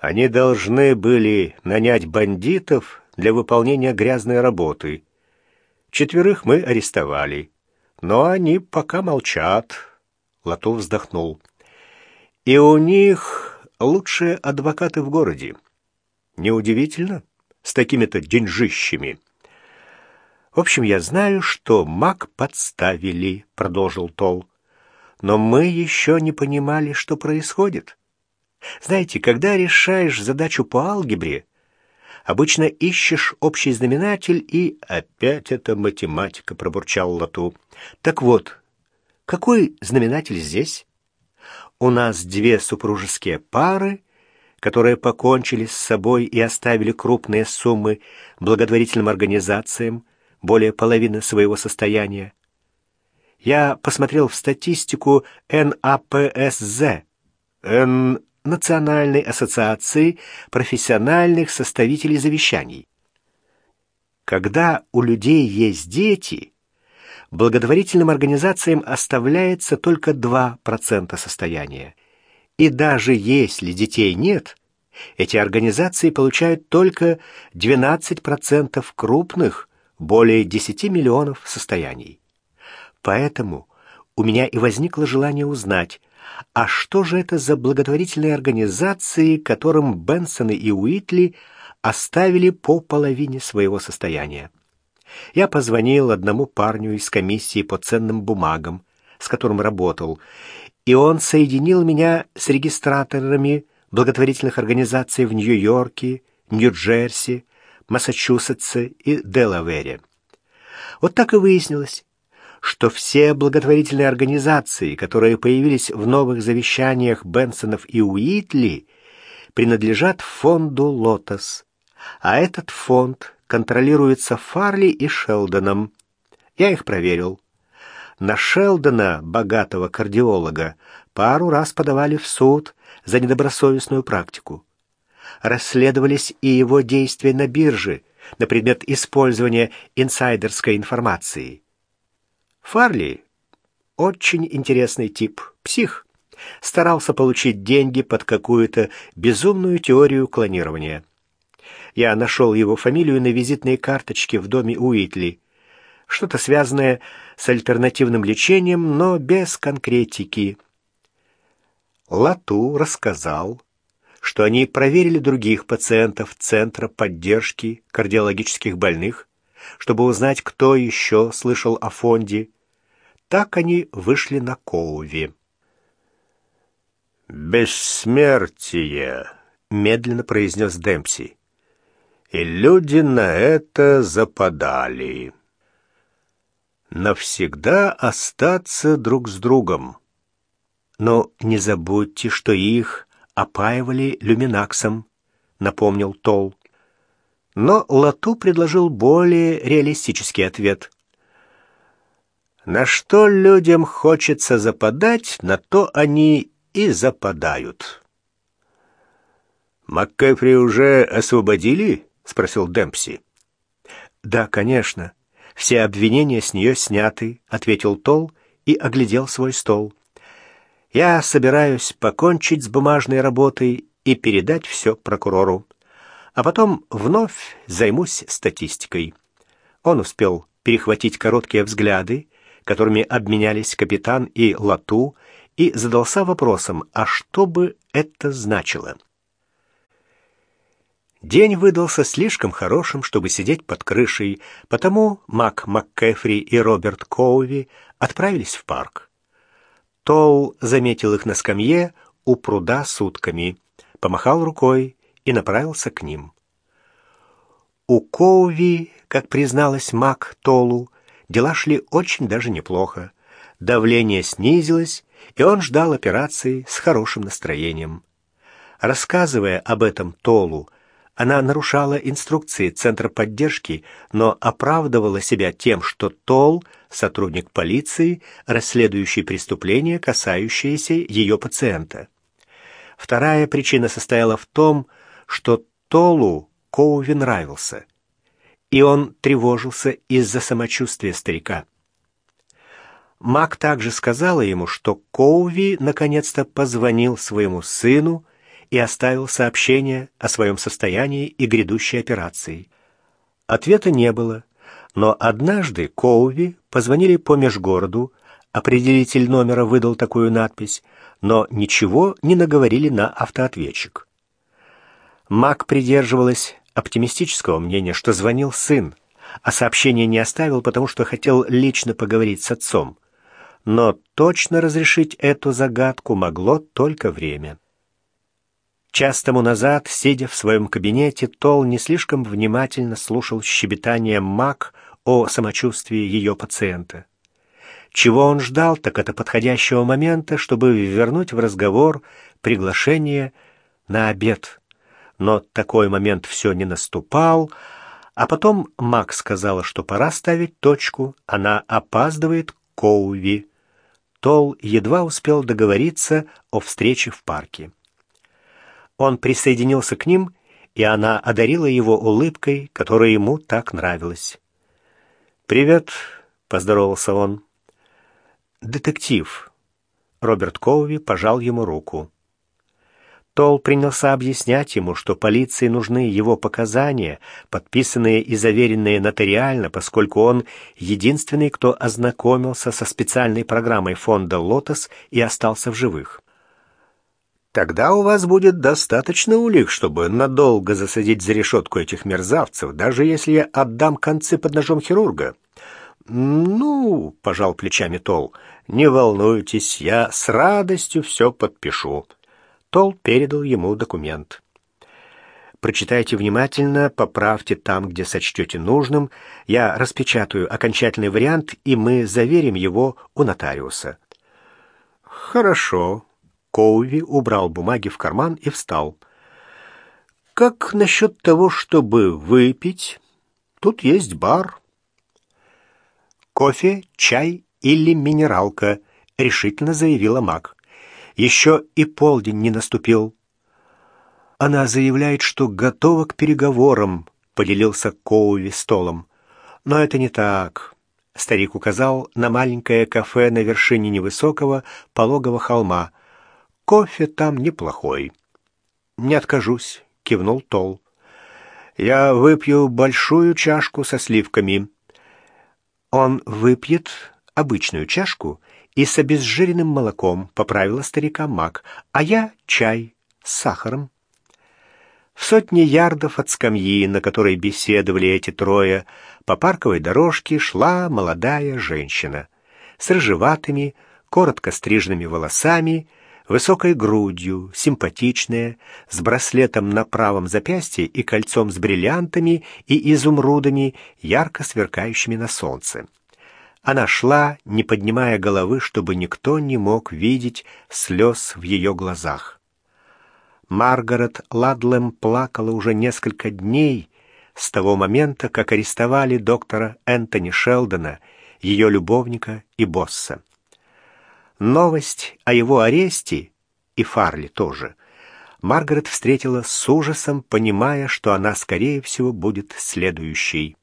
Они должны были нанять бандитов для выполнения грязной работы. Четверых мы арестовали, но они пока молчат. Латов вздохнул. И у них лучшие адвокаты в городе. Неудивительно, с такими-то деньжищами. В общем, я знаю, что маг подставили, продолжил Тол. Но мы еще не понимали, что происходит. Знаете, когда решаешь задачу по алгебре, обычно ищешь общий знаменатель и... Опять эта математика, пробурчал Лату. Так вот, какой знаменатель здесь? У нас две супружеские пары, которые покончили с собой и оставили крупные суммы благотворительным организациям, более половины своего состояния. Я посмотрел в статистику НАПСЗ, Н Национальной ассоциации профессиональных составителей завещаний. Когда у людей есть дети, благотворительным организациям оставляется только 2% состояния. И даже если детей нет, эти организации получают только 12% крупных, более 10 миллионов состояний. Поэтому у меня и возникло желание узнать, а что же это за благотворительные организации, которым Бенсон и Уитли оставили по половине своего состояния? Я позвонил одному парню из комиссии по ценным бумагам, с которым работал, и он соединил меня с регистраторами благотворительных организаций в Нью-Йорке, Нью-Джерси, Массачусетсе и Делавере. Вот так и выяснилось, что все благотворительные организации, которые появились в новых завещаниях Бенсонов и Уитли, принадлежат фонду «Лотос», а этот фонд контролируется Фарли и Шелдоном. Я их проверил. На Шелдона, богатого кардиолога, пару раз подавали в суд за недобросовестную практику. Расследовались и его действия на бирже на предмет использования инсайдерской информации. Фарли — очень интересный тип, псих. Старался получить деньги под какую-то безумную теорию клонирования. Я нашел его фамилию на визитной карточке в доме Уитли. Что-то связанное с альтернативным лечением, но без конкретики. Лату рассказал, что они проверили других пациентов Центра поддержки кардиологических больных, чтобы узнать, кто еще слышал о фонде. Так они вышли на Коуви. «Бессмертие», — медленно произнес Демпси. «И люди на это западали. Навсегда остаться друг с другом. Но не забудьте, что их опаивали люминаксом», — напомнил Тол. Но Лату предложил более реалистический ответ. На что людям хочется западать, на то они и западают. «МакКэфри уже освободили?» — спросил Демпси. «Да, конечно. Все обвинения с нее сняты», — ответил Тол и оглядел свой стол. «Я собираюсь покончить с бумажной работой и передать все прокурору а потом вновь займусь статистикой. Он успел перехватить короткие взгляды, которыми обменялись капитан и Лату, и задался вопросом, а что бы это значило? День выдался слишком хорошим, чтобы сидеть под крышей, потому Мак МакКэфри и Роберт Коуви отправились в парк. Тол заметил их на скамье у пруда с утками, помахал рукой и направился к ним. У Коуви, как призналась Мак Толу, дела шли очень даже неплохо. Давление снизилось, и он ждал операции с хорошим настроением. Рассказывая об этом Толу, она нарушала инструкции Центра поддержки, но оправдывала себя тем, что Тол — сотрудник полиции, расследующий преступления, касающиеся ее пациента. Вторая причина состояла в том, что что Толу Коуви нравился, и он тревожился из-за самочувствия старика. Мак также сказала ему, что Коуви наконец-то позвонил своему сыну и оставил сообщение о своем состоянии и грядущей операции. Ответа не было, но однажды Коуви позвонили по межгороду, определитель номера выдал такую надпись, но ничего не наговорили на автоответчик. Мак придерживалась оптимистического мнения, что звонил сын, а сообщение не оставил, потому что хотел лично поговорить с отцом. Но точно разрешить эту загадку могло только время. Час тому назад, сидя в своем кабинете, Тол не слишком внимательно слушал щебетание Мак о самочувствии ее пациента. Чего он ждал, так это подходящего момента, чтобы вернуть в разговор приглашение на обед. Но такой момент все не наступал, а потом Мак сказала, что пора ставить точку, она опаздывает к Коуви. Тол едва успел договориться о встрече в парке. Он присоединился к ним, и она одарила его улыбкой, которая ему так нравилась. «Привет», — поздоровался он. «Детектив». Роберт Коуви пожал ему руку. Тол принялся объяснять ему, что полиции нужны его показания, подписанные и заверенные нотариально, поскольку он единственный, кто ознакомился со специальной программой фонда «Лотос» и остался в живых. Тогда у вас будет достаточно улик, чтобы надолго засадить за решетку этих мерзавцев, даже если я отдам концы под ножом хирурга. Ну, пожал плечами Тол, не волнуйтесь, я с радостью все подпишу. Тол передал ему документ. Прочитайте внимательно, поправьте там, где сочтете нужным. Я распечатаю окончательный вариант, и мы заверим его у нотариуса. Хорошо, Коуви убрал бумаги в карман и встал. «Как насчет того, чтобы выпить? Тут есть бар». «Кофе, чай или минералка», — решительно заявила Мак. «Еще и полдень не наступил». «Она заявляет, что готова к переговорам», — поделился Коуви столом. «Но это не так». Старик указал на маленькое кафе на вершине невысокого пологого холма — Кофе там неплохой. Не откажусь, кивнул Тол. Я выпью большую чашку со сливками. Он выпьет обычную чашку и с обезжиренным молоком, поправила старика Мак, а я чай с сахаром. В сотне ярдов от скамьи, на которой беседовали эти трое, по парковой дорожке шла молодая женщина с рыжеватыми, коротко стриженными волосами высокой грудью, симпатичная, с браслетом на правом запястье и кольцом с бриллиантами и изумрудами, ярко сверкающими на солнце. Она шла, не поднимая головы, чтобы никто не мог видеть слез в ее глазах. Маргарет Ладлем плакала уже несколько дней с того момента, как арестовали доктора Энтони Шелдона, ее любовника и босса. Новость о его аресте, и Фарли тоже, Маргарет встретила с ужасом, понимая, что она, скорее всего, будет следующей.